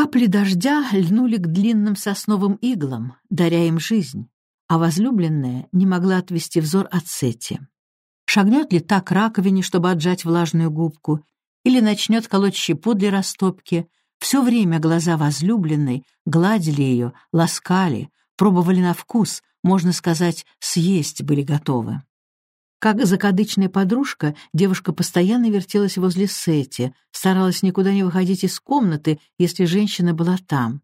Капли дождя льнули к длинным сосновым иглам, даря им жизнь, а возлюбленная не могла отвести взор от Сети. Шагнет ли так раковине, чтобы отжать влажную губку, или начнет колоть щепу для растопки, все время глаза возлюбленной гладили ее, ласкали, пробовали на вкус, можно сказать, съесть были готовы. Как закадычная подружка, девушка постоянно вертелась возле Сети, старалась никуда не выходить из комнаты, если женщина была там.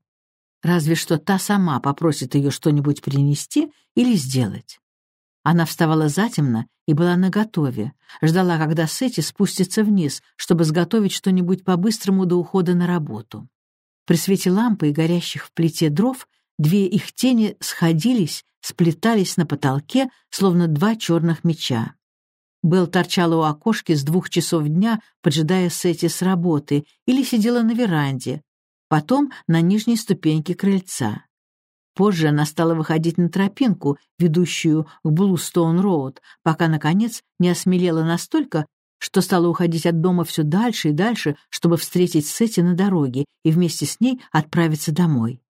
Разве что та сама попросит ее что-нибудь принести или сделать. Она вставала затемно и была наготове, ждала, когда Сети спустится вниз, чтобы сготовить что-нибудь по-быстрому до ухода на работу. При свете лампы и горящих в плите дров две их тени сходились сплетались на потолке, словно два черных меча. Белл торчала у окошки с двух часов дня, поджидая Сети с работы, или сидела на веранде, потом на нижней ступеньке крыльца. Позже она стала выходить на тропинку, ведущую к Блустоун-Роуд, пока, наконец, не осмелела настолько, что стала уходить от дома все дальше и дальше, чтобы встретить Сети на дороге и вместе с ней отправиться домой.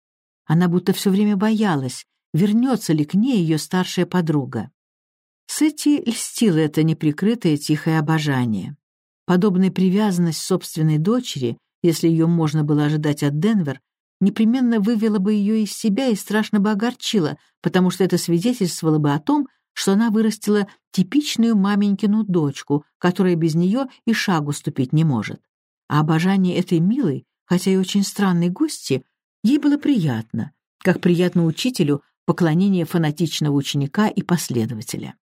Она будто все время боялась, вернется ли к ней ее старшая подруга. Сетти льстила это неприкрытое тихое обожание. Подобная привязанность собственной дочери, если ее можно было ожидать от Денвер, непременно вывела бы ее из себя и страшно бы огорчила, потому что это свидетельствовало бы о том, что она вырастила типичную маменькину дочку, которая без нее и шагу ступить не может. А обожание этой милой, хотя и очень странной гости, ей было приятно, как приятно учителю, поклонение фанатичного ученика и последователя.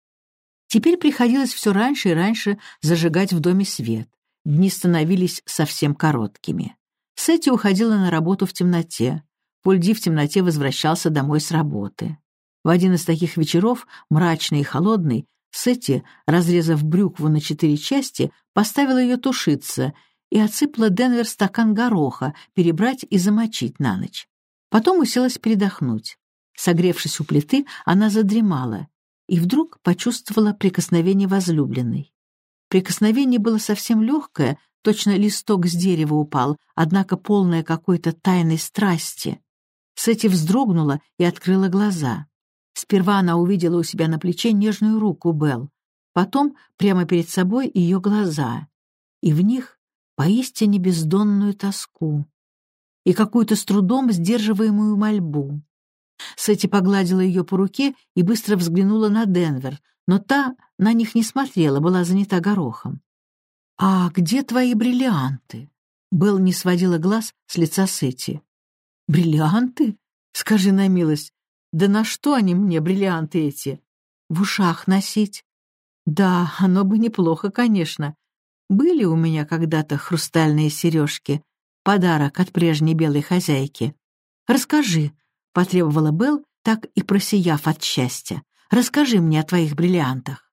Теперь приходилось все раньше и раньше зажигать в доме свет. Дни становились совсем короткими. Сетти уходила на работу в темноте. Пульди в темноте возвращался домой с работы. В один из таких вечеров, мрачный и холодный, Сетти, разрезав брюкву на четыре части, поставила ее тушиться и отсыпала Денвер стакан гороха, перебрать и замочить на ночь. Потом уселась передохнуть. Согревшись у плиты, она задремала и вдруг почувствовала прикосновение возлюбленной. Прикосновение было совсем легкое, точно листок с дерева упал, однако полное какой-то тайной страсти. Сэти вздрогнула и открыла глаза. Сперва она увидела у себя на плече нежную руку Белл, потом прямо перед собой ее глаза, и в них поистине бездонную тоску и какую-то с трудом сдерживаемую мольбу. Сэти погладила ее по руке и быстро взглянула на Денвер, но та на них не смотрела, была занята горохом. «А где твои бриллианты?» Белл не сводила глаз с лица Сэти. «Бриллианты? Скажи на милость, да на что они мне, бриллианты эти? В ушах носить?» «Да, оно бы неплохо, конечно. Были у меня когда-то хрустальные сережки, подарок от прежней белой хозяйки. Расскажи, — потребовала Белл, так и просияв от счастья. «Расскажи мне о твоих бриллиантах».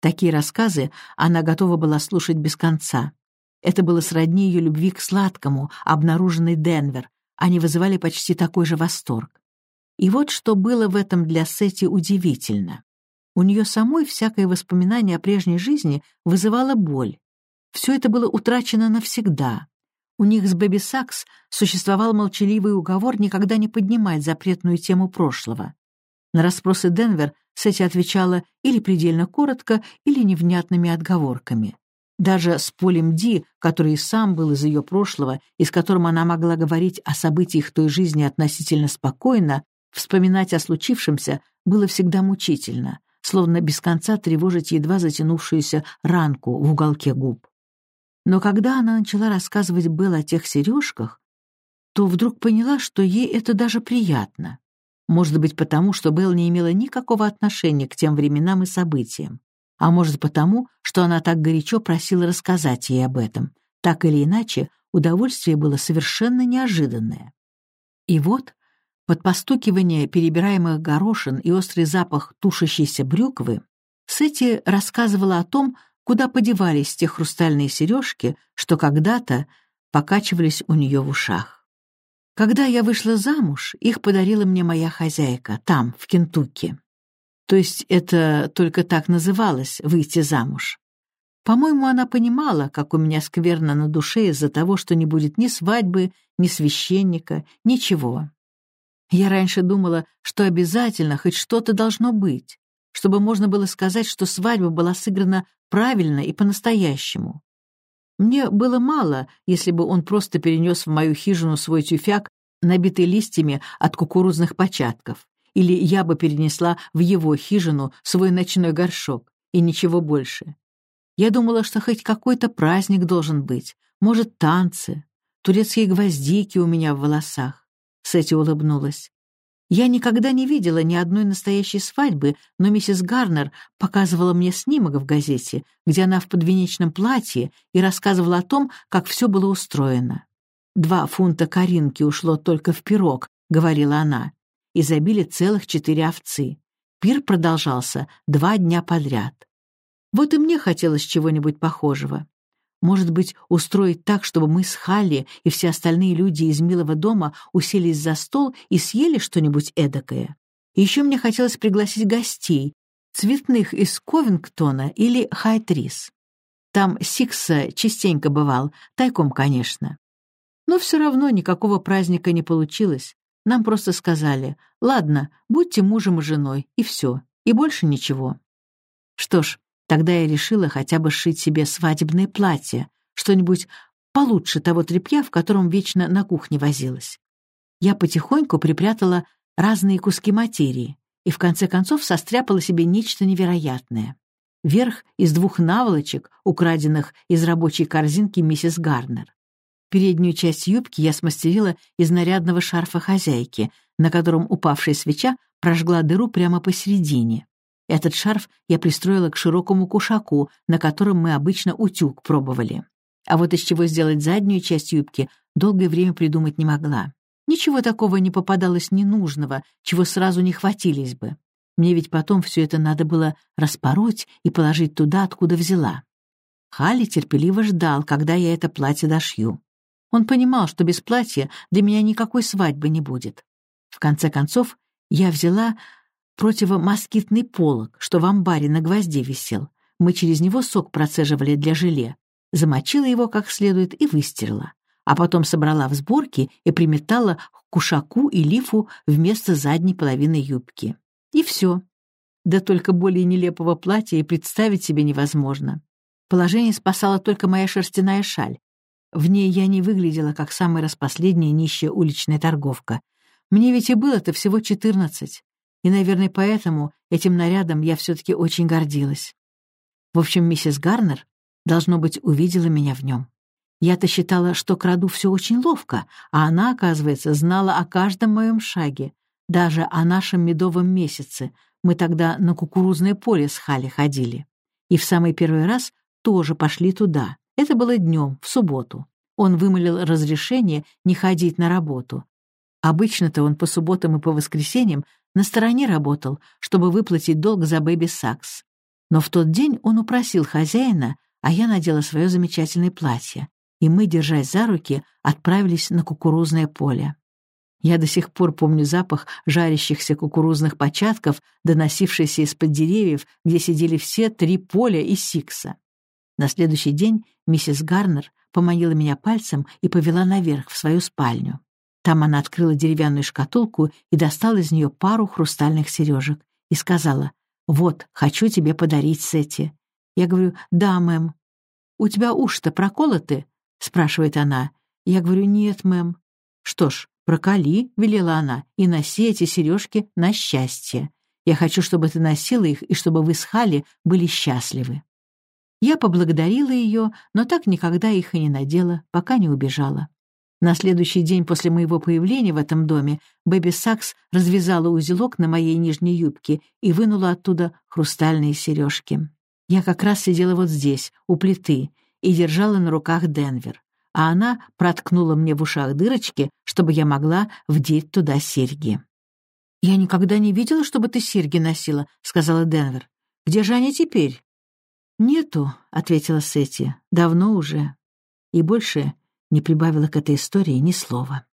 Такие рассказы она готова была слушать без конца. Это было сродни ее любви к сладкому, обнаруженный Денвер. Они вызывали почти такой же восторг. И вот что было в этом для Сети удивительно. У нее самой всякое воспоминание о прежней жизни вызывало боль. Все это было утрачено навсегда. У них с Бэби Сакс существовал молчаливый уговор никогда не поднимать запретную тему прошлого. На расспросы Денвер Сетти отвечала или предельно коротко, или невнятными отговорками. Даже с Полем Ди, который и сам был из ее прошлого, и с которым она могла говорить о событиях той жизни относительно спокойно, вспоминать о случившемся было всегда мучительно, словно без конца тревожить едва затянувшуюся ранку в уголке губ. Но когда она начала рассказывать Белл о тех сережках, то вдруг поняла, что ей это даже приятно. Может быть, потому, что Белл не имела никакого отношения к тем временам и событиям. А может, потому, что она так горячо просила рассказать ей об этом. Так или иначе, удовольствие было совершенно неожиданное. И вот, под постукивание перебираемых горошин и острый запах тушащейся брюквы, Сетти рассказывала о том, куда подевались те хрустальные сережки, что когда-то покачивались у нее в ушах. Когда я вышла замуж, их подарила мне моя хозяйка, там, в Кентукки. То есть это только так называлось — выйти замуж. По-моему, она понимала, как у меня скверно на душе из-за того, что не будет ни свадьбы, ни священника, ничего. Я раньше думала, что обязательно хоть что-то должно быть, чтобы можно было сказать, что свадьба была сыграна правильно и по-настоящему. Мне было мало, если бы он просто перенес в мою хижину свой тюфяк, набитый листьями от кукурузных початков, или я бы перенесла в его хижину свой ночной горшок, и ничего больше. Я думала, что хоть какой-то праздник должен быть, может, танцы, турецкие гвоздики у меня в волосах. Сэти улыбнулась. Я никогда не видела ни одной настоящей свадьбы, но миссис Гарнер показывала мне снимок в газете, где она в подвенечном платье и рассказывала о том, как все было устроено. «Два фунта коринки ушло только в пирог», — говорила она, и забили целых четыре овцы. Пир продолжался два дня подряд. Вот и мне хотелось чего-нибудь похожего. Может быть, устроить так, чтобы мы с Халли и все остальные люди из милого дома уселись за стол и съели что-нибудь эдакое. еще мне хотелось пригласить гостей, цветных из Ковингтона или Хайтрис. Там Сикса частенько бывал, тайком, конечно. Но все равно никакого праздника не получилось. Нам просто сказали, ладно, будьте мужем и женой, и все, и больше ничего. Что ж, Тогда я решила хотя бы сшить себе свадебное платье, что-нибудь получше того тряпья, в котором вечно на кухне возилась. Я потихоньку припрятала разные куски материи и в конце концов состряпала себе нечто невероятное. Верх из двух наволочек, украденных из рабочей корзинки миссис Гарнер. Переднюю часть юбки я смастерила из нарядного шарфа хозяйки, на котором упавшая свеча прожгла дыру прямо посередине. Этот шарф я пристроила к широкому кушаку, на котором мы обычно утюг пробовали. А вот из чего сделать заднюю часть юбки, долгое время придумать не могла. Ничего такого не попадалось ненужного, чего сразу не хватились бы. Мне ведь потом все это надо было распороть и положить туда, откуда взяла. Хали терпеливо ждал, когда я это платье дошью. Он понимал, что без платья для меня никакой свадьбы не будет. В конце концов, я взяла противомоскитный полог, что в амбаре на гвозде висел. Мы через него сок процеживали для желе. Замочила его как следует и выстирала. А потом собрала в сборки и приметала к кушаку и лифу вместо задней половины юбки. И все. Да только более нелепого платья и представить себе невозможно. Положение спасала только моя шерстяная шаль. В ней я не выглядела, как самая распоследняя нищая уличная торговка. Мне ведь и было-то всего четырнадцать и, наверное, поэтому этим нарядом я все-таки очень гордилась. В общем, миссис Гарнер, должно быть, увидела меня в нем. Я-то считала, что краду все очень ловко, а она, оказывается, знала о каждом моем шаге, даже о нашем медовом месяце. Мы тогда на кукурузное поле с Хали ходили. И в самый первый раз тоже пошли туда. Это было днем, в субботу. Он вымолил разрешение не ходить на работу. Обычно-то он по субботам и по воскресеньям на стороне работал, чтобы выплатить долг за Бэби Сакс. Но в тот день он упросил хозяина, а я надела свое замечательное платье, и мы, держась за руки, отправились на кукурузное поле. Я до сих пор помню запах жарящихся кукурузных початков, доносившийся из-под деревьев, где сидели все три поля и Сикса. На следующий день миссис Гарнер поманила меня пальцем и повела наверх в свою спальню. Там она открыла деревянную шкатулку и достала из нее пару хрустальных сережек и сказала, «Вот, хочу тебе подарить Сети». Я говорю, «Да, мэм». «У тебя уши-то проколоты?» — спрашивает она. Я говорю, «Нет, мэм». «Что ж, проколи», — велела она, «и носи эти сережки на счастье. Я хочу, чтобы ты носила их, и чтобы вы с Хали были счастливы». Я поблагодарила ее, но так никогда их и не надела, пока не убежала. На следующий день после моего появления в этом доме Бэби Сакс развязала узелок на моей нижней юбке и вынула оттуда хрустальные сережки. Я как раз сидела вот здесь, у плиты, и держала на руках Денвер, а она проткнула мне в ушах дырочки, чтобы я могла вдеть туда серьги. «Я никогда не видела, чтобы ты серьги носила», — сказала Денвер. «Где же они теперь?» «Нету», — ответила Сетти, — «давно уже». И больше не прибавила к этой истории ни слова.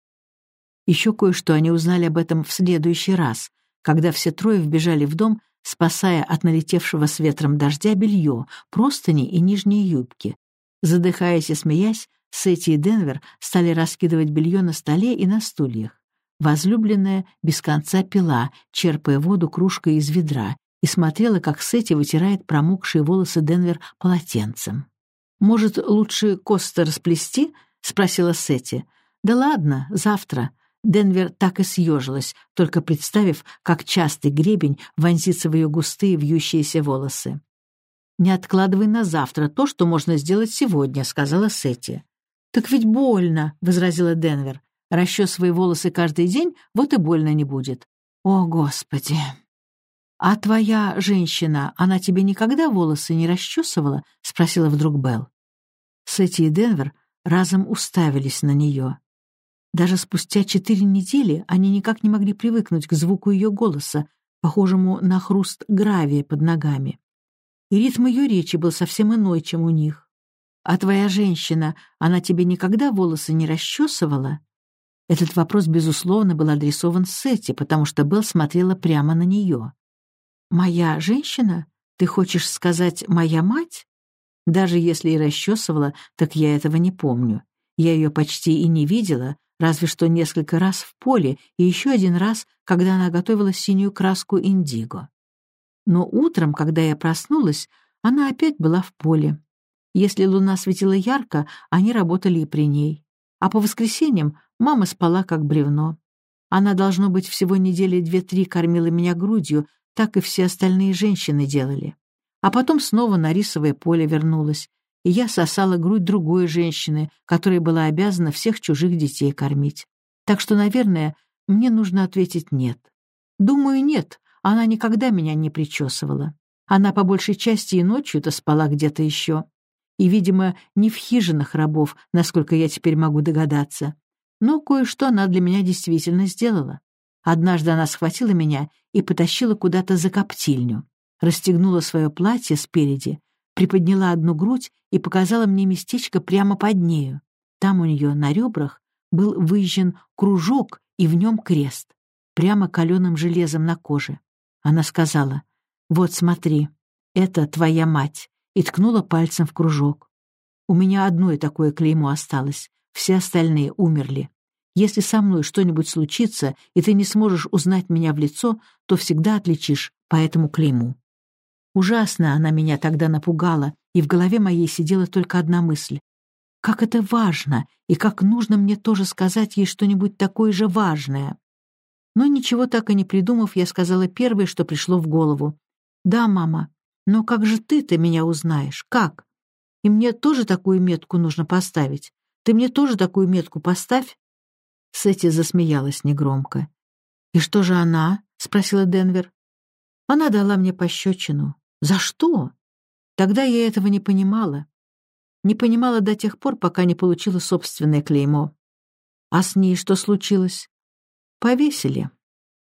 Еще кое-что они узнали об этом в следующий раз, когда все трое вбежали в дом, спасая от налетевшего с ветром дождя белье, простыни и нижние юбки. Задыхаясь и смеясь, Сетти и Денвер стали раскидывать белье на столе и на стульях. Возлюбленная без конца пила, черпая воду кружкой из ведра, и смотрела, как Сетти вытирает промокшие волосы Денвер полотенцем. «Может, лучше косты расплести?» — спросила Сетти. «Да ладно, завтра». Денвер так и съежилась, только представив, как частый гребень вонзится в ее густые вьющиеся волосы. «Не откладывай на завтра то, что можно сделать сегодня», — сказала Сетти. «Так ведь больно», — возразила Денвер. «Расчесывай волосы каждый день, вот и больно не будет». «О, Господи!» «А твоя женщина, она тебе никогда волосы не расчесывала?» — спросила вдруг Белл. Сетти и Денвер разом уставились на нее. Даже спустя четыре недели они никак не могли привыкнуть к звуку ее голоса, похожему на хруст гравия под ногами. И ритм ее речи был совсем иной, чем у них. «А твоя женщина, она тебе никогда волосы не расчесывала?» Этот вопрос, безусловно, был адресован Сетти, потому что Белл смотрела прямо на нее. «Моя женщина? Ты хочешь сказать «моя мать»?» Даже если и расчесывала, так я этого не помню. Я ее почти и не видела, разве что несколько раз в поле и еще один раз, когда она готовила синюю краску индиго. Но утром, когда я проснулась, она опять была в поле. Если луна светила ярко, они работали и при ней. А по воскресеньям мама спала как бревно. Она, должно быть, всего недели две-три кормила меня грудью, так и все остальные женщины делали. А потом снова на рисовое поле вернулась, и я сосала грудь другой женщины, которая была обязана всех чужих детей кормить. Так что, наверное, мне нужно ответить «нет». Думаю, нет, она никогда меня не причесывала. Она по большей части и ночью-то спала где-то еще. И, видимо, не в хижинах рабов, насколько я теперь могу догадаться. Но кое-что она для меня действительно сделала. Однажды она схватила меня и потащила куда-то за коптильню, расстегнула свое платье спереди, приподняла одну грудь и показала мне местечко прямо под нею. Там у нее на ребрах был выжжен кружок и в нем крест, прямо каленым железом на коже. Она сказала, «Вот смотри, это твоя мать», и ткнула пальцем в кружок. У меня одно и такое клеймо осталось, все остальные умерли. Если со мной что-нибудь случится, и ты не сможешь узнать меня в лицо, то всегда отличишь по этому клейму». Ужасно она меня тогда напугала, и в голове моей сидела только одна мысль. Как это важно, и как нужно мне тоже сказать ей что-нибудь такое же важное. Но ничего так и не придумав, я сказала первое, что пришло в голову. «Да, мама, но как же ты-то меня узнаешь? Как? И мне тоже такую метку нужно поставить. Ты мне тоже такую метку поставь?» Сетти засмеялась негромко. «И что же она?» — спросила Денвер. «Она дала мне пощечину. За что?» Тогда я этого не понимала. Не понимала до тех пор, пока не получила собственное клеймо. А с ней что случилось? Повесили.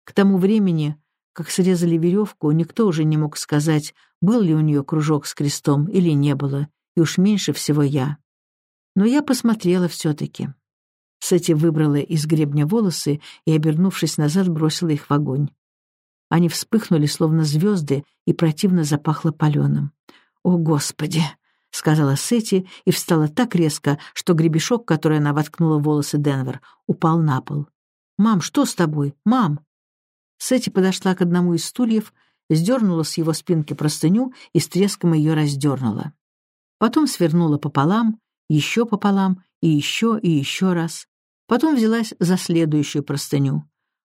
К тому времени, как срезали веревку, никто уже не мог сказать, был ли у нее кружок с крестом или не было, и уж меньше всего я. Но я посмотрела все-таки. Сэти выбрала из гребня волосы и, обернувшись назад, бросила их в огонь. Они вспыхнули, словно звезды, и противно запахло паленым. «О, Господи!» — сказала Сэти и встала так резко, что гребешок, который она воткнула в волосы Денвер, упал на пол. «Мам, что с тобой? Мам!» Сэти подошла к одному из стульев, сдернула с его спинки простыню и с треском ее раздернула. Потом свернула пополам, еще пополам и еще и еще раз. Потом взялась за следующую простыню.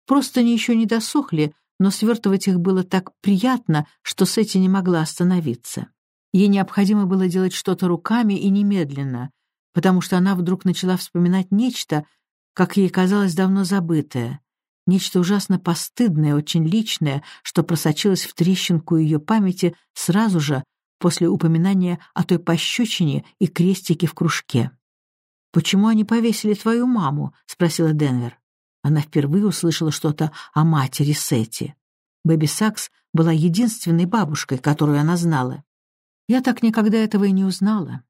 Простыни еще не досохли, но свертывать их было так приятно, что Сэти не могла остановиться. Ей необходимо было делать что-то руками и немедленно, потому что она вдруг начала вспоминать нечто, как ей казалось давно забытое, нечто ужасно постыдное, очень личное, что просочилось в трещинку ее памяти сразу же после упоминания о той пощечине и крестике в кружке. «Почему они повесили твою маму?» — спросила Денвер. Она впервые услышала что-то о матери Сети. Бэби Сакс была единственной бабушкой, которую она знала. «Я так никогда этого и не узнала.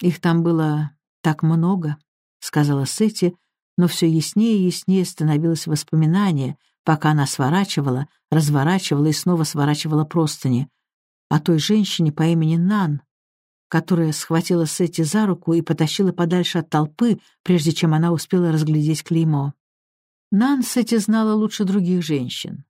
Их там было так много», — сказала Сети, но все яснее и яснее становилось воспоминание, пока она сворачивала, разворачивала и снова сворачивала простыни, о той женщине по имени Нан, которая схватила Сетти за руку и потащила подальше от толпы, прежде чем она успела разглядеть клеймо. Нан Сетти знала лучше других женщин.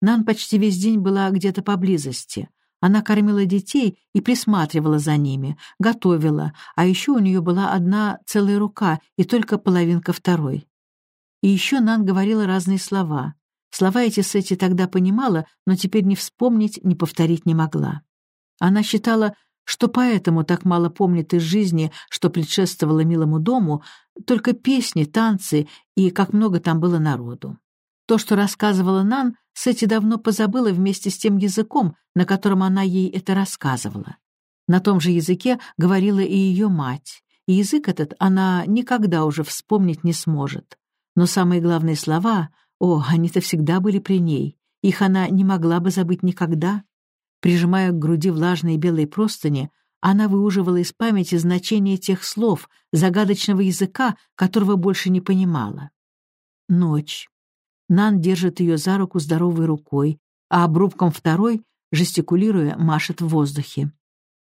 Нан почти весь день была где-то поблизости. Она кормила детей и присматривала за ними, готовила, а еще у нее была одна целая рука и только половинка второй. И еще Нан говорила разные слова. Слова эти Сетти тогда понимала, но теперь не вспомнить, не повторить не могла. Она считала, что поэтому так мало помнит из жизни, что предшествовало милому дому, только песни, танцы и как много там было народу. То, что рассказывала Нан, Сэти давно позабыла вместе с тем языком, на котором она ей это рассказывала. На том же языке говорила и ее мать, и язык этот она никогда уже вспомнить не сможет. Но самые главные слова, о, они-то всегда были при ней, их она не могла бы забыть никогда. Прижимая к груди влажные белые простыни, она выуживала из памяти значение тех слов, загадочного языка, которого больше не понимала. Ночь. Нан держит ее за руку здоровой рукой, а обрубком второй, жестикулируя, машет в воздухе.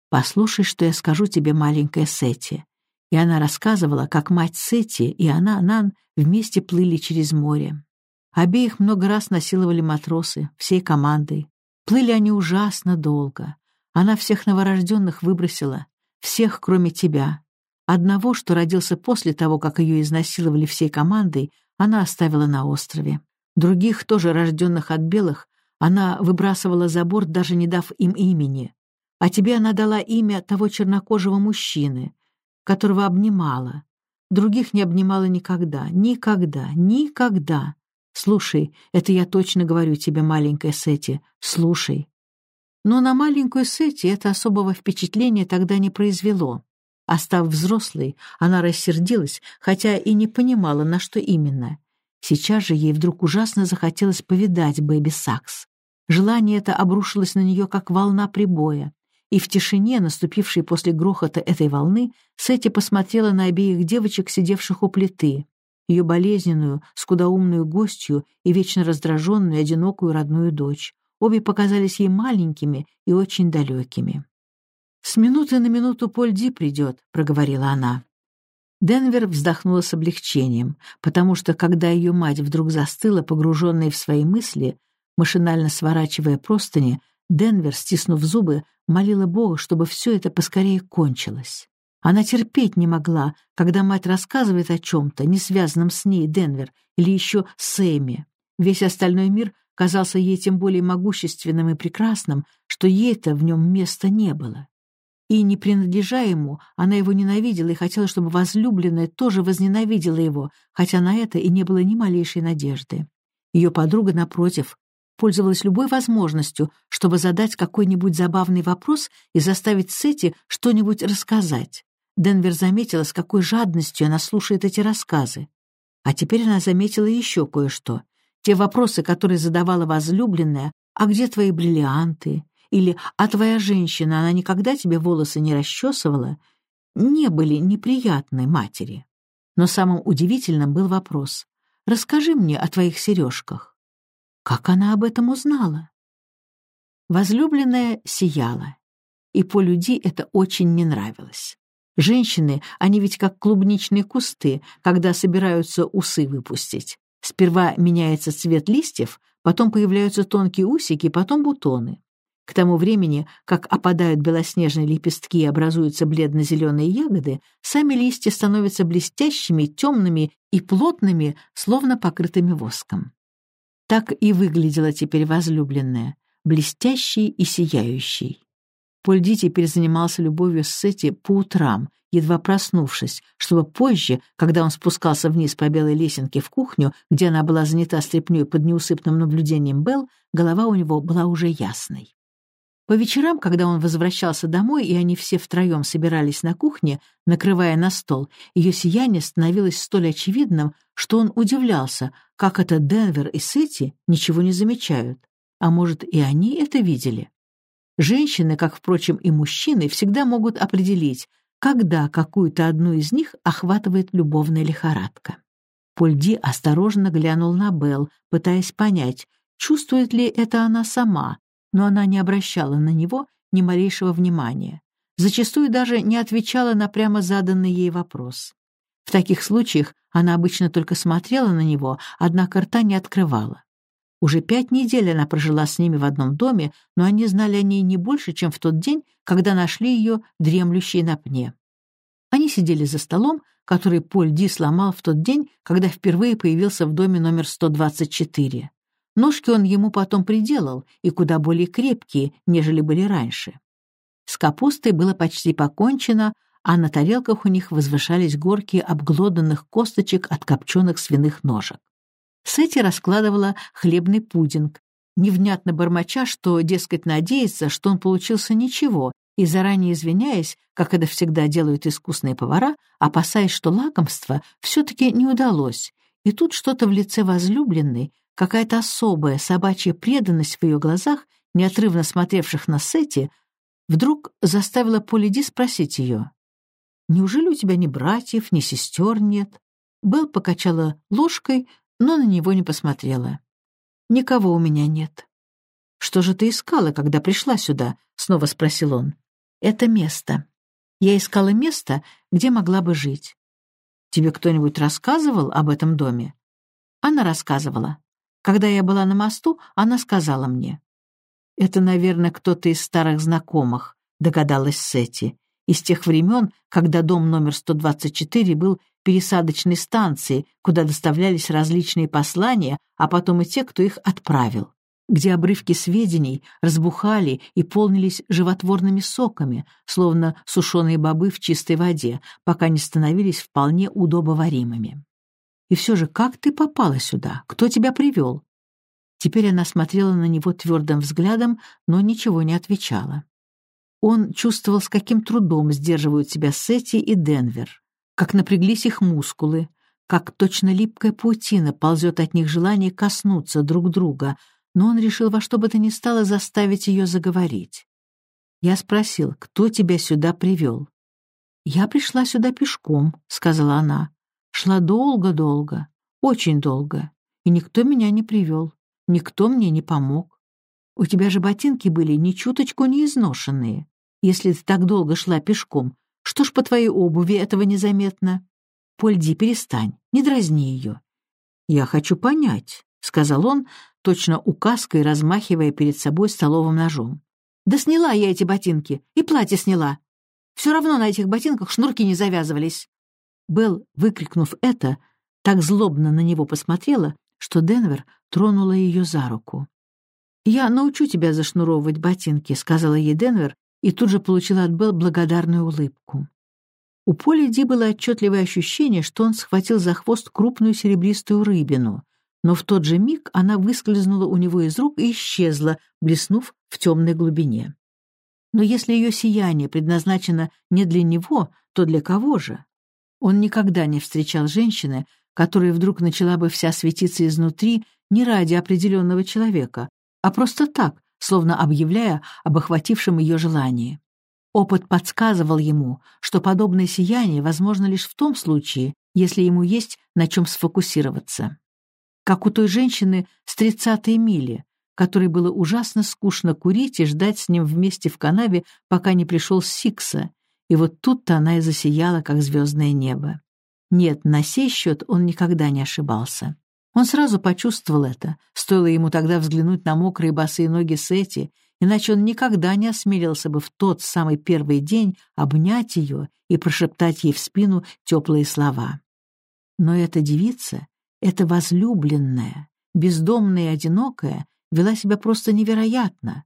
«Послушай, что я скажу тебе, маленькая Сети». И она рассказывала, как мать Сети и она, Нан, вместе плыли через море. Обеих много раз насиловали матросы, всей командой. Плыли они ужасно долго. Она всех новорожденных выбросила, всех, кроме тебя. Одного, что родился после того, как ее изнасиловали всей командой, она оставила на острове. Других, тоже рожденных от белых, она выбрасывала за борт, даже не дав им имени. А тебе она дала имя того чернокожего мужчины, которого обнимала. Других не обнимала никогда, никогда, никогда. Слушай, это я точно говорю тебе, маленькая Сети, слушай. Но на маленькую Сети это особого впечатления тогда не произвело. А став взрослой, она рассердилась, хотя и не понимала, на что именно. Сейчас же ей вдруг ужасно захотелось повидать Бэби Сакс. Желание это обрушилось на нее, как волна прибоя. И в тишине, наступившей после грохота этой волны, Сетти посмотрела на обеих девочек, сидевших у плиты. Ее болезненную, скудоумную гостью и вечно раздраженную, одинокую родную дочь. Обе показались ей маленькими и очень далекими. «С минуты на минуту Поль Ди придет», — проговорила она. Денвер вздохнула с облегчением, потому что, когда ее мать вдруг застыла, погруженная в свои мысли, машинально сворачивая простыни, Денвер, стиснув зубы, молила Бога, чтобы все это поскорее кончилось. Она терпеть не могла, когда мать рассказывает о чем-то, не связанном с ней, Денвер, или еще с Эми. Весь остальной мир казался ей тем более могущественным и прекрасным, что ей-то в нем места не было. И, не принадлежа ему, она его ненавидела и хотела, чтобы возлюбленная тоже возненавидела его, хотя на это и не было ни малейшей надежды. Ее подруга, напротив, пользовалась любой возможностью, чтобы задать какой-нибудь забавный вопрос и заставить Сети что-нибудь рассказать. Денвер заметила, с какой жадностью она слушает эти рассказы. А теперь она заметила еще кое-что. Те вопросы, которые задавала возлюбленная, «А где твои бриллианты?» или «А твоя женщина, она никогда тебе волосы не расчесывала?» не были неприятны матери. Но самым удивительным был вопрос «Расскажи мне о твоих сережках». Как она об этом узнала? Возлюбленная сияла, и по люди это очень не нравилось. Женщины, они ведь как клубничные кусты, когда собираются усы выпустить. Сперва меняется цвет листьев, потом появляются тонкие усики, потом бутоны. К тому времени, как опадают белоснежные лепестки и образуются бледно-зеленые ягоды, сами листья становятся блестящими, темными и плотными, словно покрытыми воском. Так и выглядела теперь возлюбленная, блестящей и сияющей. Польди теперь занимался любовью с Сети по утрам, едва проснувшись, чтобы позже, когда он спускался вниз по белой лесенке в кухню, где она была занята стряпнёй под неусыпным наблюдением Белл, голова у него была уже ясной. По вечерам, когда он возвращался домой, и они все втроем собирались на кухне, накрывая на стол, ее сияние становилось столь очевидным, что он удивлялся, как это Денвер и Сити ничего не замечают. А может, и они это видели? Женщины, как, впрочем, и мужчины, всегда могут определить, когда какую-то одну из них охватывает любовная лихорадка. Польди осторожно глянул на Белл, пытаясь понять, чувствует ли это она сама, но она не обращала на него ни малейшего внимания. зачастую даже не отвечала на прямо заданный ей вопрос. В таких случаях она обычно только смотрела на него, однако рта не открывала. Уже пять недель она прожила с ними в одном доме, но они знали о ней не больше, чем в тот день, когда нашли ее дремлющей на пне. Они сидели за столом, который Поль Ди сломал в тот день, когда впервые появился в доме номер 124. Ножки он ему потом приделал, и куда более крепкие, нежели были раньше. С капустой было почти покончено, а на тарелках у них возвышались горки обглоданных косточек от копченых свиных ножек. Сэти раскладывала хлебный пудинг, невнятно бормоча, что, дескать, надеется, что он получился ничего, и заранее извиняясь, как это всегда делают искусные повара, опасаясь, что лакомство все-таки не удалось, и тут что-то в лице возлюбленной, какая-то особая собачья преданность в ее глазах, неотрывно смотревших на Сети, вдруг заставила Полиди спросить ее, «Неужели у тебя ни братьев, ни сестер нет?» Белл покачала ложкой, но на него не посмотрела. «Никого у меня нет». «Что же ты искала, когда пришла сюда?» — снова спросил он. «Это место. Я искала место, где могла бы жить». «Тебе кто-нибудь рассказывал об этом доме?» Она рассказывала. Когда я была на мосту, она сказала мне. «Это, наверное, кто-то из старых знакомых», — догадалась Сетти, «из тех времен, когда дом номер 124 был пересадочной станцией, куда доставлялись различные послания, а потом и те, кто их отправил, где обрывки сведений разбухали и полнились животворными соками, словно сушеные бобы в чистой воде, пока не становились вполне удобоваримыми. И все же, как ты попала сюда? Кто тебя привел?» Теперь она смотрела на него твердым взглядом, но ничего не отвечала. Он чувствовал, с каким трудом сдерживают себя Сетти и Денвер, как напряглись их мускулы, как точно липкая паутина ползет от них желание коснуться друг друга, но он решил во что бы то ни стало заставить ее заговорить. Я спросил, кто тебя сюда привел? «Я пришла сюда пешком», — сказала она. Шла долго-долго, очень долго, и никто меня не привел, никто мне не помог. У тебя же ботинки были ни чуточку не изношенные. Если ты так долго шла пешком, что ж по твоей обуви этого незаметно? Польди, перестань, не дразни ее. Я хочу понять, — сказал он, точно указкой размахивая перед собой столовым ножом. «Да сняла я эти ботинки, и платье сняла. Все равно на этих ботинках шнурки не завязывались». Белл, выкрикнув это, так злобно на него посмотрела, что Денвер тронула ее за руку. «Я научу тебя зашнуровывать ботинки», — сказала ей Денвер, и тут же получила от Белл благодарную улыбку. У Поли Ди было отчетливое ощущение, что он схватил за хвост крупную серебристую рыбину, но в тот же миг она выскользнула у него из рук и исчезла, блеснув в темной глубине. Но если ее сияние предназначено не для него, то для кого же? Он никогда не встречал женщины, которая вдруг начала бы вся светиться изнутри не ради определенного человека, а просто так, словно объявляя об охватившем ее желании. Опыт подсказывал ему, что подобное сияние возможно лишь в том случае, если ему есть на чем сфокусироваться. Как у той женщины с тридцатой мили, которой было ужасно скучно курить и ждать с ним вместе в канаве, пока не пришел Сикса, и вот тут-то она и засияла, как звездное небо. Нет, на сей счет он никогда не ошибался. Он сразу почувствовал это, стоило ему тогда взглянуть на мокрые босые ноги Сети, иначе он никогда не осмелился бы в тот самый первый день обнять ее и прошептать ей в спину теплые слова. Но эта девица, эта возлюбленная, бездомная и одинокая, вела себя просто невероятно,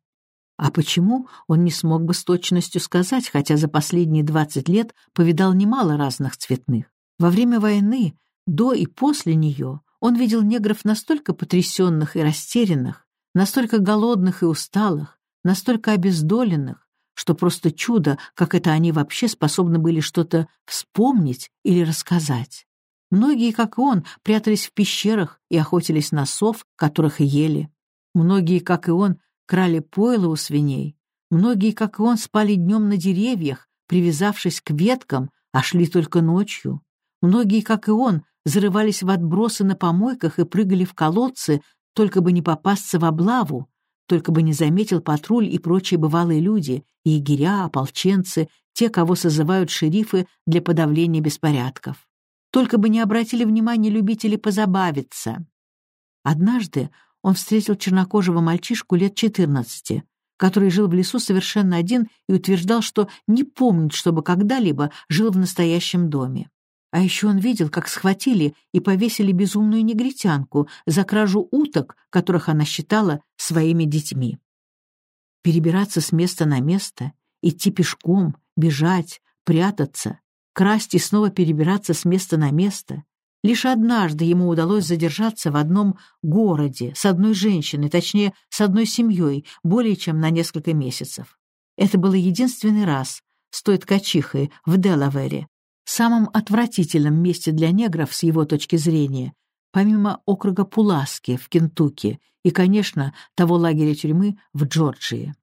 а почему, он не смог бы с точностью сказать, хотя за последние двадцать лет повидал немало разных цветных. Во время войны, до и после нее, он видел негров настолько потрясенных и растерянных, настолько голодных и усталых, настолько обездоленных, что просто чудо, как это они вообще способны были что-то вспомнить или рассказать. Многие, как и он, прятались в пещерах и охотились на сов, которых ели. Многие, как и он, крали пойло у свиней. Многие, как и он, спали днем на деревьях, привязавшись к веткам, а шли только ночью. Многие, как и он, зарывались в отбросы на помойках и прыгали в колодцы, только бы не попасться в облаву, только бы не заметил патруль и прочие бывалые люди, егеря, ополченцы, те, кого созывают шерифы для подавления беспорядков. Только бы не обратили внимания любители позабавиться. Однажды он встретил чернокожего мальчишку лет четырнадцати, который жил в лесу совершенно один и утверждал, что не помнит, чтобы когда-либо жил в настоящем доме. А еще он видел, как схватили и повесили безумную негритянку за кражу уток, которых она считала своими детьми. Перебираться с места на место, идти пешком, бежать, прятаться, красть и снова перебираться с места на место. Лишь однажды ему удалось задержаться в одном городе с одной женщиной, точнее, с одной семьей, более чем на несколько месяцев. Это было единственный раз с той ткачихой в Делавере, самом отвратительном месте для негров с его точки зрения, помимо округа Пуласки в Кентукки и, конечно, того лагеря тюрьмы в Джорджии.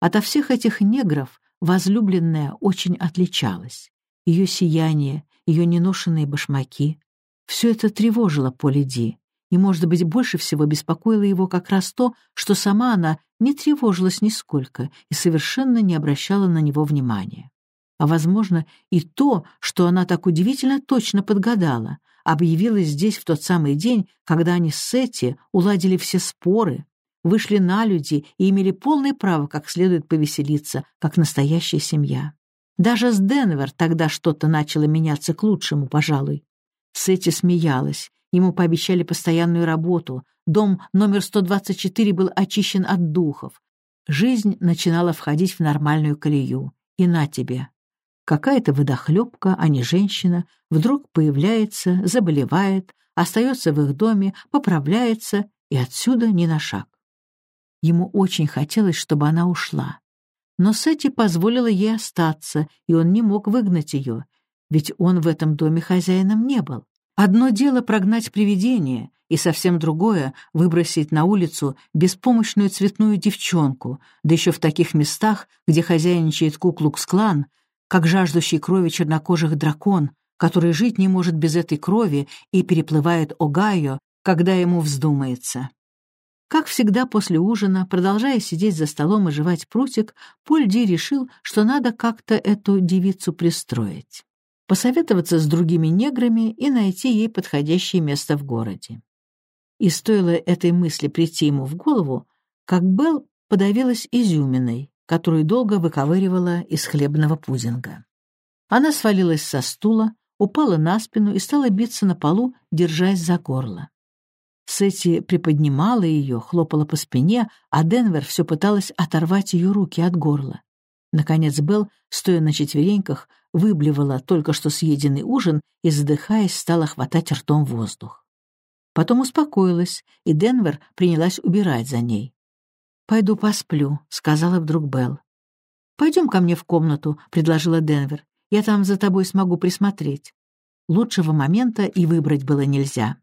Ото всех этих негров возлюбленная очень отличалась. Ее сияние, ее неношенные башмаки — все это тревожило Поли Ди, и, может быть, больше всего беспокоило его как раз то, что сама она не тревожилась нисколько и совершенно не обращала на него внимания а, возможно, и то, что она так удивительно точно подгадала, объявилась здесь в тот самый день, когда они с Сетти уладили все споры, вышли на люди и имели полное право как следует повеселиться, как настоящая семья. Даже с Денвер тогда что-то начало меняться к лучшему, пожалуй. Сетти смеялась, ему пообещали постоянную работу, дом номер 124 был очищен от духов. Жизнь начинала входить в нормальную колею. И на тебе, Какая-то водохлебка, а не женщина, вдруг появляется, заболевает, остается в их доме, поправляется и отсюда ни на шаг. Ему очень хотелось, чтобы она ушла. Но Сетти позволила ей остаться, и он не мог выгнать ее, ведь он в этом доме хозяином не был. Одно дело прогнать привидение, и совсем другое — выбросить на улицу беспомощную цветную девчонку, да еще в таких местах, где хозяйничает Куклукс-клан, как жаждущий крови чернокожих дракон, который жить не может без этой крови и переплывает Огайо, когда ему вздумается. Как всегда после ужина, продолжая сидеть за столом и жевать прутик, Поль Ди решил, что надо как-то эту девицу пристроить. Посоветоваться с другими неграми и найти ей подходящее место в городе. И стоило этой мысли прийти ему в голову, как Белл подавилась изюминой, которую долго выковыривала из хлебного пудинга. Она свалилась со стула, упала на спину и стала биться на полу, держась за горло. Сетти приподнимала ее, хлопала по спине, а Денвер все пыталась оторвать ее руки от горла. Наконец Белл, стоя на четвереньках, выблевала только что съеденный ужин и, задыхаясь, стала хватать ртом воздух. Потом успокоилась, и Денвер принялась убирать за ней. «Пойду посплю», — сказала вдруг Белл. «Пойдем ко мне в комнату», — предложила Денвер. «Я там за тобой смогу присмотреть». Лучшего момента и выбрать было нельзя.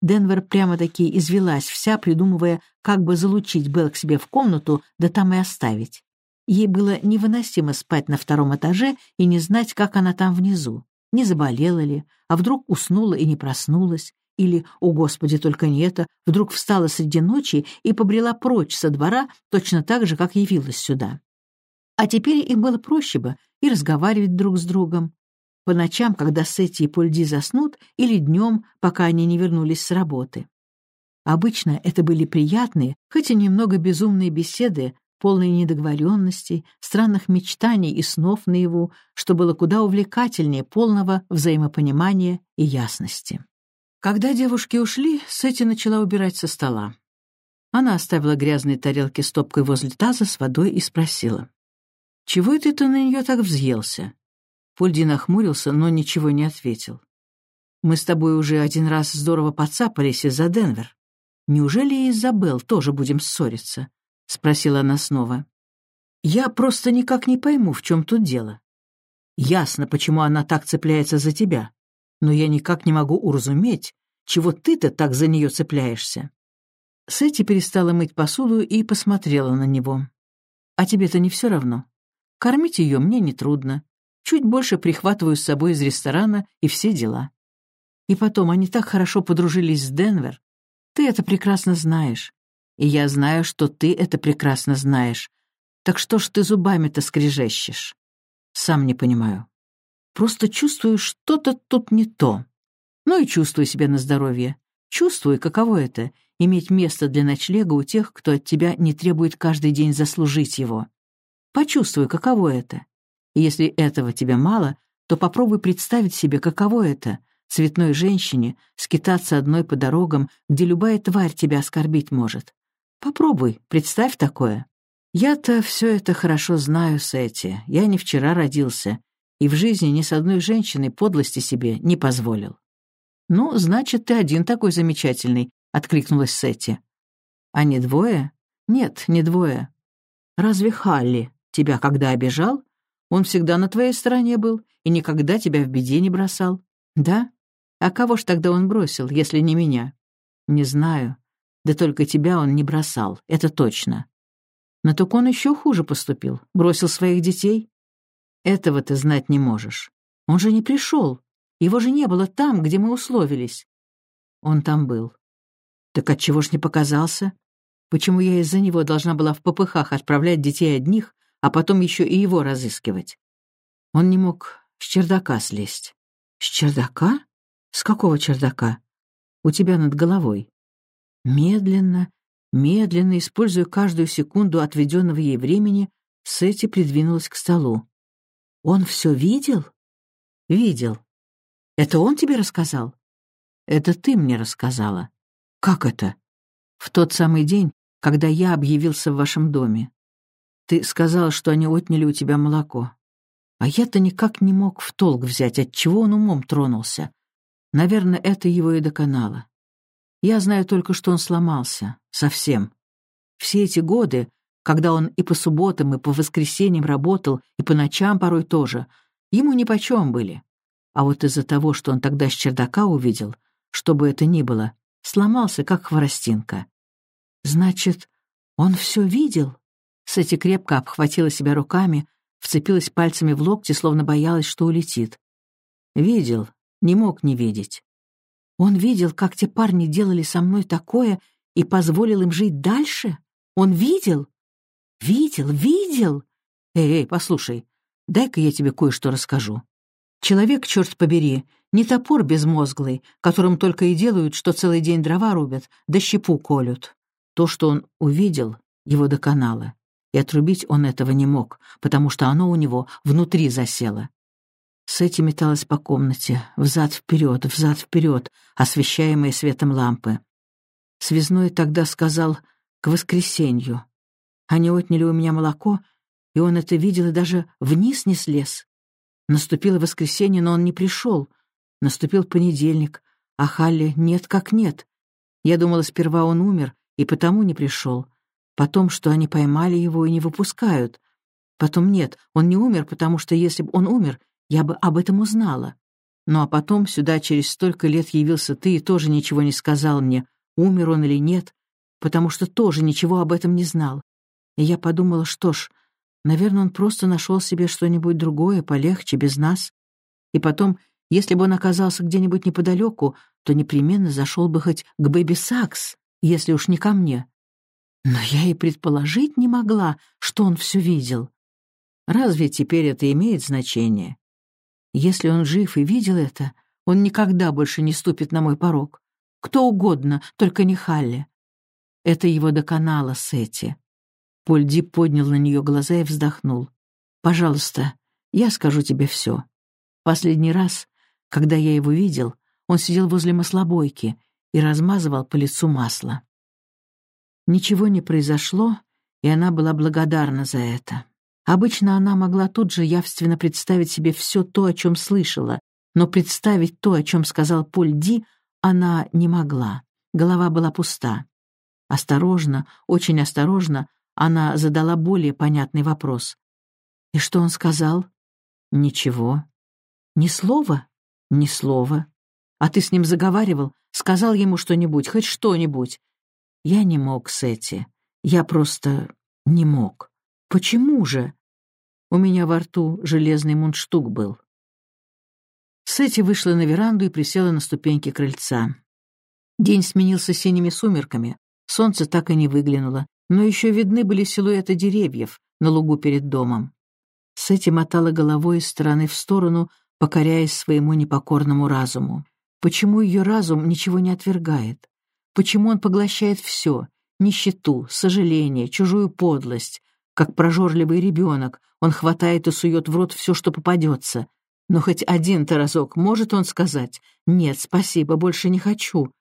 Денвер прямо-таки извелась вся, придумывая, как бы залучить Белл к себе в комнату, да там и оставить. Ей было невыносимо спать на втором этаже и не знать, как она там внизу. Не заболела ли, а вдруг уснула и не проснулась, или, о господи, только не это, вдруг встала среди ночи и побрела прочь со двора точно так же, как явилась сюда. А теперь им было проще бы и разговаривать друг с другом. По ночам, когда Сетти и Польди заснут, или днем, пока они не вернулись с работы. Обычно это были приятные, хоть и немного безумные беседы, полные недоговоренностей, странных мечтаний и снов наяву, что было куда увлекательнее полного взаимопонимания и ясности. Когда девушки ушли, Сэти начала убирать со стола. Она оставила грязные тарелки стопкой возле таза с водой и спросила. «Чего это ты на нее так взъелся?» Польди нахмурился, но ничего не ответил. «Мы с тобой уже один раз здорово подцапались из-за Денвер. Неужели и из-за Белл тоже будем ссориться?» — спросила она снова. «Я просто никак не пойму, в чем тут дело. Ясно, почему она так цепляется за тебя но я никак не могу уразуметь, чего ты-то так за нее цепляешься. Сэти перестала мыть посуду и посмотрела на него. «А тебе-то не все равно? Кормить ее мне нетрудно. Чуть больше прихватываю с собой из ресторана и все дела. И потом, они так хорошо подружились с Денвер. Ты это прекрасно знаешь. И я знаю, что ты это прекрасно знаешь. Так что ж ты зубами-то скрежещешь? Сам не понимаю. Просто чувствую, что-то тут не то. Ну и чувствую себя на здоровье. Чувствую, каково это — иметь место для ночлега у тех, кто от тебя не требует каждый день заслужить его. Почувствуй, каково это. И если этого тебе мало, то попробуй представить себе, каково это — цветной женщине скитаться одной по дорогам, где любая тварь тебя оскорбить может. Попробуй, представь такое. Я-то все это хорошо знаю, Сэти. Я не вчера родился, и в жизни ни с одной женщиной подлости себе не позволил. «Ну, значит, ты один такой замечательный», — откликнулась Сэти. «А не двое?» «Нет, не двое. Разве Халли тебя когда обижал? Он всегда на твоей стороне был и никогда тебя в беде не бросал. Да? А кого ж тогда он бросил, если не меня? Не знаю. Да только тебя он не бросал, это точно. Но так он еще хуже поступил, бросил своих детей. Этого ты знать не можешь. Он же не пришел. Его же не было там, где мы условились. Он там был. Так отчего ж не показался? Почему я из-за него должна была в попыхах отправлять детей одних, а потом еще и его разыскивать? Он не мог с чердака слезть. С чердака? С какого чердака? У тебя над головой. Медленно, медленно, используя каждую секунду отведенного ей времени, Сетти придвинулась к столу. Он все видел? Видел. Это он тебе рассказал? Это ты мне рассказала. Как это? В тот самый день, когда я объявился в вашем доме. Ты сказал, что они отняли у тебя молоко. А я-то никак не мог в толк взять, от чего он умом тронулся. Наверное, это его и доконало. Я знаю только, что он сломался. Совсем. Все эти годы когда он и по субботам, и по воскресеньям работал, и по ночам порой тоже, ему нипочем были. А вот из-за того, что он тогда с чердака увидел, что бы это ни было, сломался, как хворостинка. Значит, он все видел? Сэти крепко обхватила себя руками, вцепилась пальцами в локти, словно боялась, что улетит. Видел, не мог не видеть. Он видел, как те парни делали со мной такое и позволил им жить дальше? Он видел? «Видел, видел!» «Эй, эй, послушай, дай-ка я тебе кое-что расскажу. Человек, черт побери, не топор безмозглый, которым только и делают, что целый день дрова рубят, да щепу колют. То, что он увидел, его доконало. И отрубить он этого не мог, потому что оно у него внутри засело. С этим металась по комнате, взад-вперед, взад-вперед, освещаемые светом лампы. Связной тогда сказал «к воскресенью». Они отняли у меня молоко, и он это видел и даже вниз не слез. Наступило воскресенье, но он не пришел. Наступил понедельник, а Халли нет как нет. Я думала, сперва он умер, и потому не пришел. Потом, что они поймали его и не выпускают. Потом нет, он не умер, потому что если бы он умер, я бы об этом узнала. Ну а потом сюда через столько лет явился ты и тоже ничего не сказал мне, умер он или нет, потому что тоже ничего об этом не знал. И я подумала, что ж, наверное, он просто нашел себе что-нибудь другое, полегче, без нас. И потом, если бы он оказался где-нибудь неподалеку, то непременно зашел бы хоть к Бэби Сакс, если уж не ко мне. Но я и предположить не могла, что он все видел. Разве теперь это имеет значение? Если он жив и видел это, он никогда больше не ступит на мой порог. Кто угодно, только не Халли. Это его доконало Сетти. Поль Ди поднял на нее глаза и вздохнул. «Пожалуйста, я скажу тебе все. Последний раз, когда я его видел, он сидел возле маслобойки и размазывал по лицу масло. Ничего не произошло, и она была благодарна за это. Обычно она могла тут же явственно представить себе все то, о чем слышала, но представить то, о чем сказал Поль Ди, она не могла. Голова была пуста. Осторожно, очень осторожно, она задала более понятный вопрос. «И что он сказал?» «Ничего». «Ни слова?» «Ни слова». «А ты с ним заговаривал? Сказал ему что-нибудь, хоть что-нибудь?» «Я не мог, Сэти. Я просто не мог. Почему же?» У меня во рту железный мундштук был. Сэти вышла на веранду и присела на ступеньки крыльца. День сменился синими сумерками, Солнце так и не выглянуло, но еще видны были силуэты деревьев на лугу перед домом. Сэти мотала головой из стороны в сторону, покоряясь своему непокорному разуму. Почему ее разум ничего не отвергает? Почему он поглощает все — нищету, сожаление, чужую подлость? Как прожорливый ребенок, он хватает и сует в рот все, что попадется. Но хоть один-то разок может он сказать «Нет, спасибо, больше не хочу».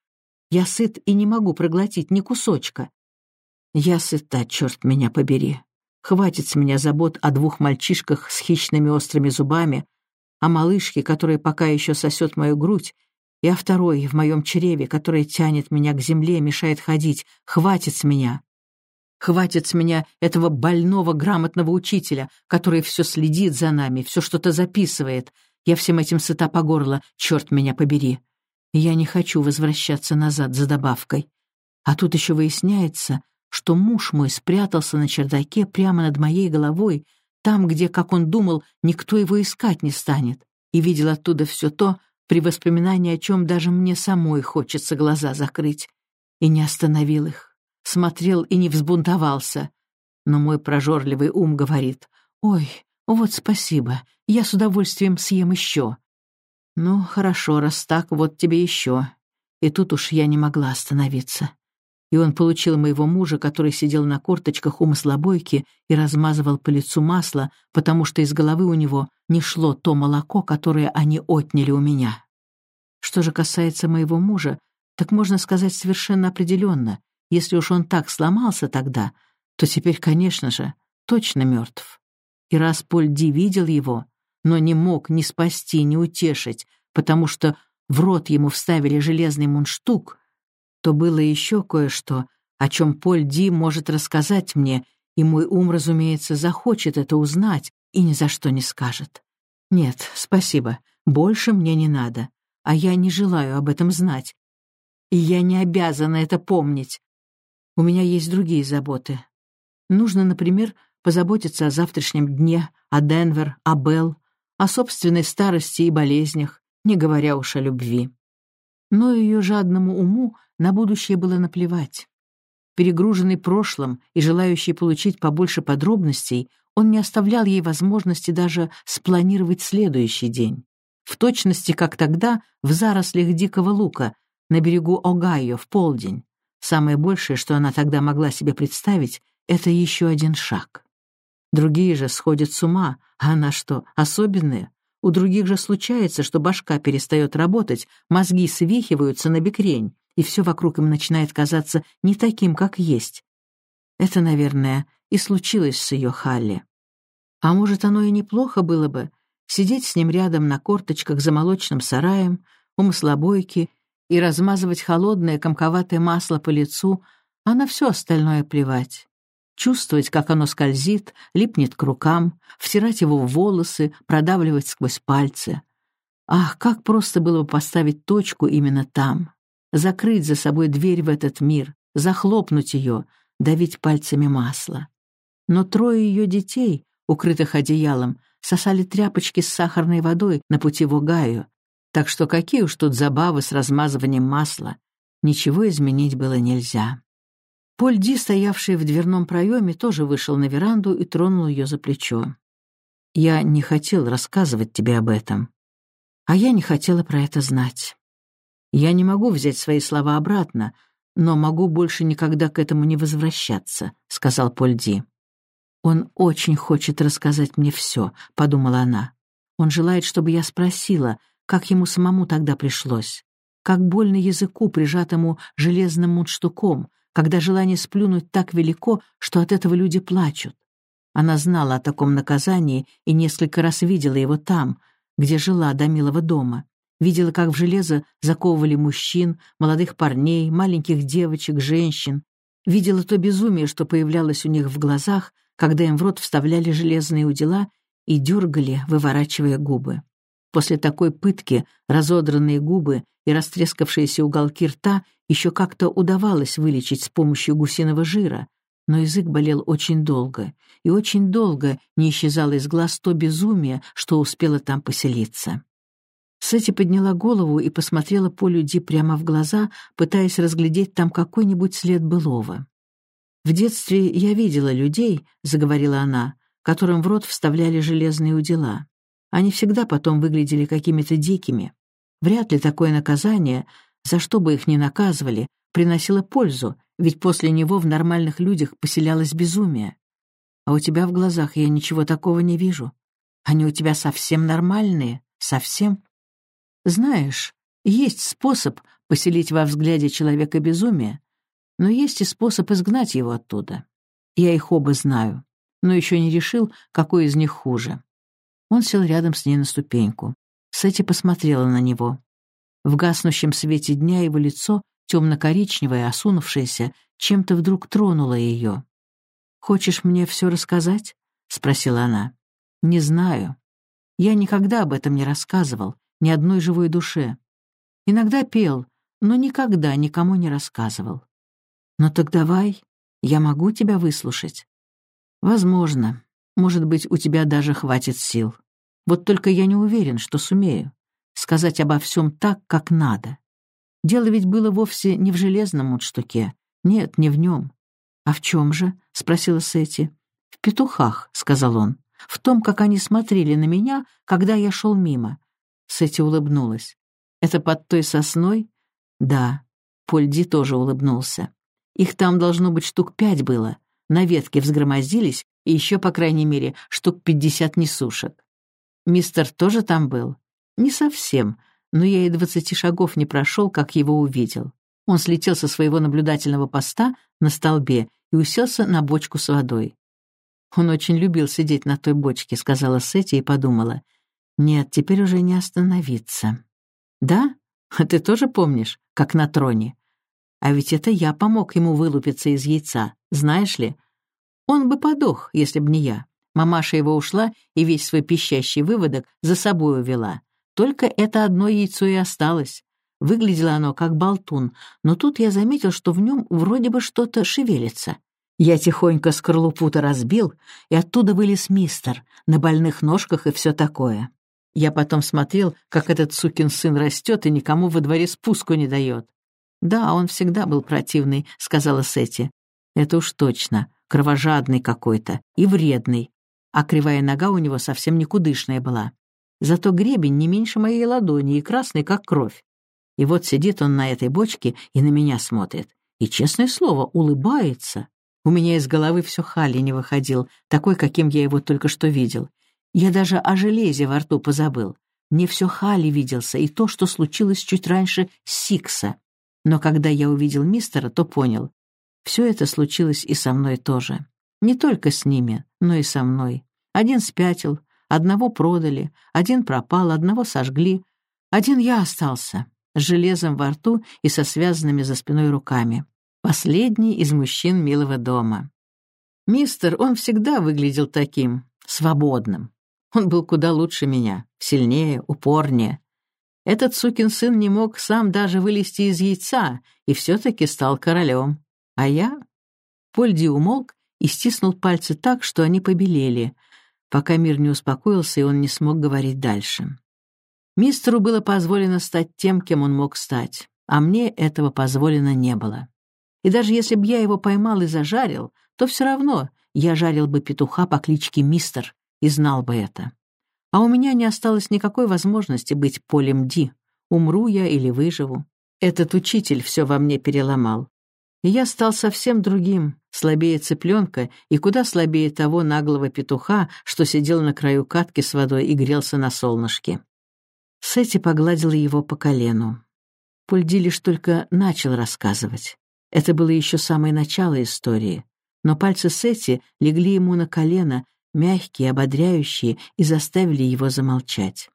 Я сыт и не могу проглотить ни кусочка. Я сыта, черт меня побери. Хватит с меня забот о двух мальчишках с хищными острыми зубами, о малышке, которая пока еще сосет мою грудь, и о второй в моем чреве, которая тянет меня к земле, мешает ходить. Хватит с меня. Хватит с меня этого больного грамотного учителя, который все следит за нами, все что-то записывает. Я всем этим сыта по горло, черт меня побери. Я не хочу возвращаться назад за добавкой. А тут еще выясняется, что муж мой спрятался на чердаке прямо над моей головой, там, где, как он думал, никто его искать не станет, и видел оттуда все то, при воспоминании о чем даже мне самой хочется глаза закрыть, и не остановил их, смотрел и не взбунтовался. Но мой прожорливый ум говорит, «Ой, вот спасибо, я с удовольствием съем еще». Ну, хорошо, раз так, вот тебе еще. И тут уж я не могла остановиться и он получил моего мужа, который сидел на корточках у маслобойки и размазывал по лицу масло, потому что из головы у него не шло то молоко, которое они отняли у меня. Что же касается моего мужа, так можно сказать совершенно определенно, если уж он так сломался тогда, то теперь, конечно же, точно мертв. И раз Поль Ди видел его, но не мог ни спасти, ни утешить, потому что в рот ему вставили железный мундштук — то было еще кое-что, о чем Поль Ди может рассказать мне, и мой ум, разумеется, захочет это узнать и ни за что не скажет. Нет, спасибо, больше мне не надо, а я не желаю об этом знать. И я не обязана это помнить. У меня есть другие заботы. Нужно, например, позаботиться о завтрашнем дне, о Денвер, о Белл, о собственной старости и болезнях, не говоря уж о любви. Но ее жадному уму на будущее было наплевать. Перегруженный прошлым и желающий получить побольше подробностей, он не оставлял ей возможности даже спланировать следующий день. В точности, как тогда, в зарослях дикого лука, на берегу Огайо в полдень. Самое большее, что она тогда могла себе представить, это еще один шаг. Другие же сходят с ума, а она что, особенная? У других же случается, что башка перестает работать, мозги свихиваются на бекрень, и все вокруг им начинает казаться не таким, как есть. Это, наверное, и случилось с ее Халли. А может, оно и неплохо было бы сидеть с ним рядом на корточках за молочным сараем, у маслобойки и размазывать холодное комковатое масло по лицу, а на все остальное плевать. Чувствовать, как оно скользит, липнет к рукам, втирать его в волосы, продавливать сквозь пальцы. Ах, как просто было бы поставить точку именно там закрыть за собой дверь в этот мир, захлопнуть ее, давить пальцами масло. Но трое ее детей, укрытых одеялом, сосали тряпочки с сахарной водой на пути в Огайо, так что какие уж тут забавы с размазыванием масла. Ничего изменить было нельзя. Поль Ди, стоявший в дверном проеме, тоже вышел на веранду и тронул ее за плечо. «Я не хотел рассказывать тебе об этом. А я не хотела про это знать. Я не могу взять свои слова обратно, но могу больше никогда к этому не возвращаться», — сказал Польди. «Он очень хочет рассказать мне все», — подумала она. «Он желает, чтобы я спросила, как ему самому тогда пришлось, как больно языку, прижатому железным мундштуком, когда желание сплюнуть так велико, что от этого люди плачут. Она знала о таком наказании и несколько раз видела его там, где жила до милого дома видела, как в железо заковывали мужчин, молодых парней, маленьких девочек, женщин, видела то безумие, что появлялось у них в глазах, когда им в рот вставляли железные удила и дергали, выворачивая губы. После такой пытки разодранные губы и растрескавшиеся уголки рта еще как-то удавалось вылечить с помощью гусиного жира, но язык болел очень долго, и очень долго не исчезало из глаз то безумие, что успело там поселиться. Сэти подняла голову и посмотрела Полю Ди прямо в глаза, пытаясь разглядеть там какой-нибудь след былого. «В детстве я видела людей», — заговорила она, которым в рот вставляли железные удила. Они всегда потом выглядели какими-то дикими. Вряд ли такое наказание, за что бы их ни наказывали, приносило пользу, ведь после него в нормальных людях поселялось безумие. А у тебя в глазах я ничего такого не вижу. Они у тебя совсем нормальные, совсем. Знаешь, есть способ поселить во взгляде человека безумие, но есть и способ изгнать его оттуда. Я их оба знаю, но еще не решил, какой из них хуже. Он сел рядом с ней на ступеньку. Сэти посмотрела на него. В гаснущем свете дня его лицо, темно-коричневое, осунувшееся, чем-то вдруг тронуло ее. «Хочешь мне все рассказать?» — спросила она. «Не знаю. Я никогда об этом не рассказывал, ни одной живой душе. Иногда пел, но никогда никому не рассказывал. «Ну так давай, я могу тебя выслушать». «Возможно. Может быть, у тебя даже хватит сил. Вот только я не уверен, что сумею сказать обо всем так, как надо. Дело ведь было вовсе не в железном мундштуке. Нет, не в нем. «А в чем же?» — спросила Сети. «В петухах», — сказал он. «В том, как они смотрели на меня, когда я шел мимо. Сэти улыбнулась. «Это под той сосной?» «Да». Польди тоже улыбнулся. «Их там должно быть штук пять было. На ветке взгромоздились, и еще, по крайней мере, штук пятьдесят несушек. Мистер тоже там был?» «Не совсем, но я и двадцати шагов не прошел, как его увидел. Он слетел со своего наблюдательного поста на столбе и уселся на бочку с водой. «Он очень любил сидеть на той бочке», — сказала Сетти и подумала. Нет, теперь уже не остановиться. Да? А ты тоже помнишь, как на троне? А ведь это я помог ему вылупиться из яйца, знаешь ли? Он бы подох, если б не я. Мамаша его ушла и весь свой пищащий выводок за собой увела. Только это одно яйцо и осталось. Выглядело оно как болтун, но тут я заметил, что в нем вроде бы что-то шевелится. Я тихонько скорлупу-то разбил, и оттуда вылез мистер, на больных ножках и все такое. Я потом смотрел, как этот сукин сын растет и никому во дворе спуску не дает. «Да, он всегда был противный», — сказала Сети. «Это уж точно. Кровожадный какой-то. И вредный. А кривая нога у него совсем никудышная была. Зато гребень не меньше моей ладони и красный, как кровь. И вот сидит он на этой бочке и на меня смотрит. И, честное слово, улыбается. У меня из головы все хали не выходил, такой, каким я его только что видел. Я даже о железе во рту позабыл. Мне все Хали виделся и то, что случилось чуть раньше Сикса. Но когда я увидел мистера, то понял. Все это случилось и со мной тоже. Не только с ними, но и со мной. Один спятил, одного продали, один пропал, одного сожгли. Один я остался, с железом во рту и со связанными за спиной руками. Последний из мужчин милого дома. Мистер, он всегда выглядел таким, свободным. Он был куда лучше меня, сильнее, упорнее. Этот сукин сын не мог сам даже вылезти из яйца и все-таки стал королем. А я... Польди умолк и стиснул пальцы так, что они побелели, пока мир не успокоился, и он не смог говорить дальше. Мистеру было позволено стать тем, кем он мог стать, а мне этого позволено не было. И даже если бы я его поймал и зажарил, то все равно я жарил бы петуха по кличке Мистер, и знал бы это. А у меня не осталось никакой возможности быть полем Ди. Умру я или выживу. Этот учитель все во мне переломал. И я стал совсем другим, слабее цыпленка и куда слабее того наглого петуха, что сидел на краю катки с водой и грелся на солнышке. Сетти погладила его по колену. Пульди лишь только начал рассказывать. Это было еще самое начало истории. Но пальцы Сетти легли ему на колено, мягкие, ободряющие, и заставили его замолчать.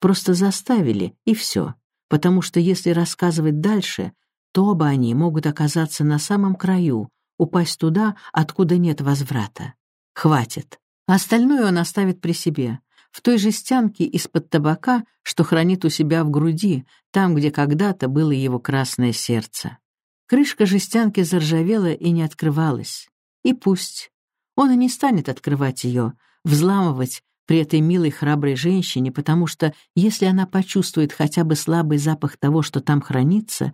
Просто заставили, и все. Потому что если рассказывать дальше, то оба они могут оказаться на самом краю, упасть туда, откуда нет возврата. Хватит. Остальное он оставит при себе, в той жестянке из-под табака, что хранит у себя в груди, там, где когда-то было его красное сердце. Крышка жестянки заржавела и не открывалась. И пусть. Он и не станет открывать ее, взламывать, при этой милой храброй женщине, потому что если она почувствует хотя бы слабый запах того, что там хранится,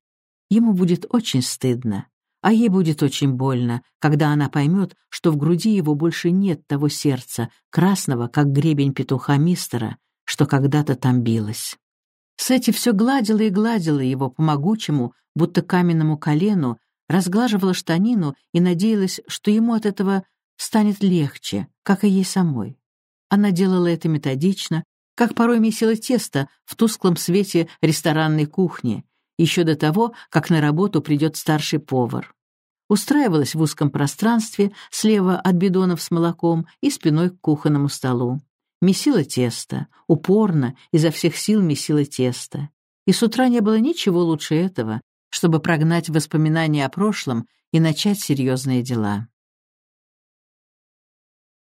ему будет очень стыдно, а ей будет очень больно, когда она поймет, что в груди его больше нет того сердца, красного, как гребень петуха мистера, что когда-то там билось. Сэти все гладила и гладила его по могучему, будто каменному колену, разглаживала штанину и надеялась, что ему от этого станет легче, как и ей самой. Она делала это методично, как порой месила тесто в тусклом свете ресторанной кухни, еще до того, как на работу придет старший повар. Устраивалась в узком пространстве, слева от бидонов с молоком и спиной к кухонному столу. Месила тесто, упорно, изо всех сил месила тесто. И с утра не было ничего лучше этого, чтобы прогнать воспоминания о прошлом и начать серьезные дела.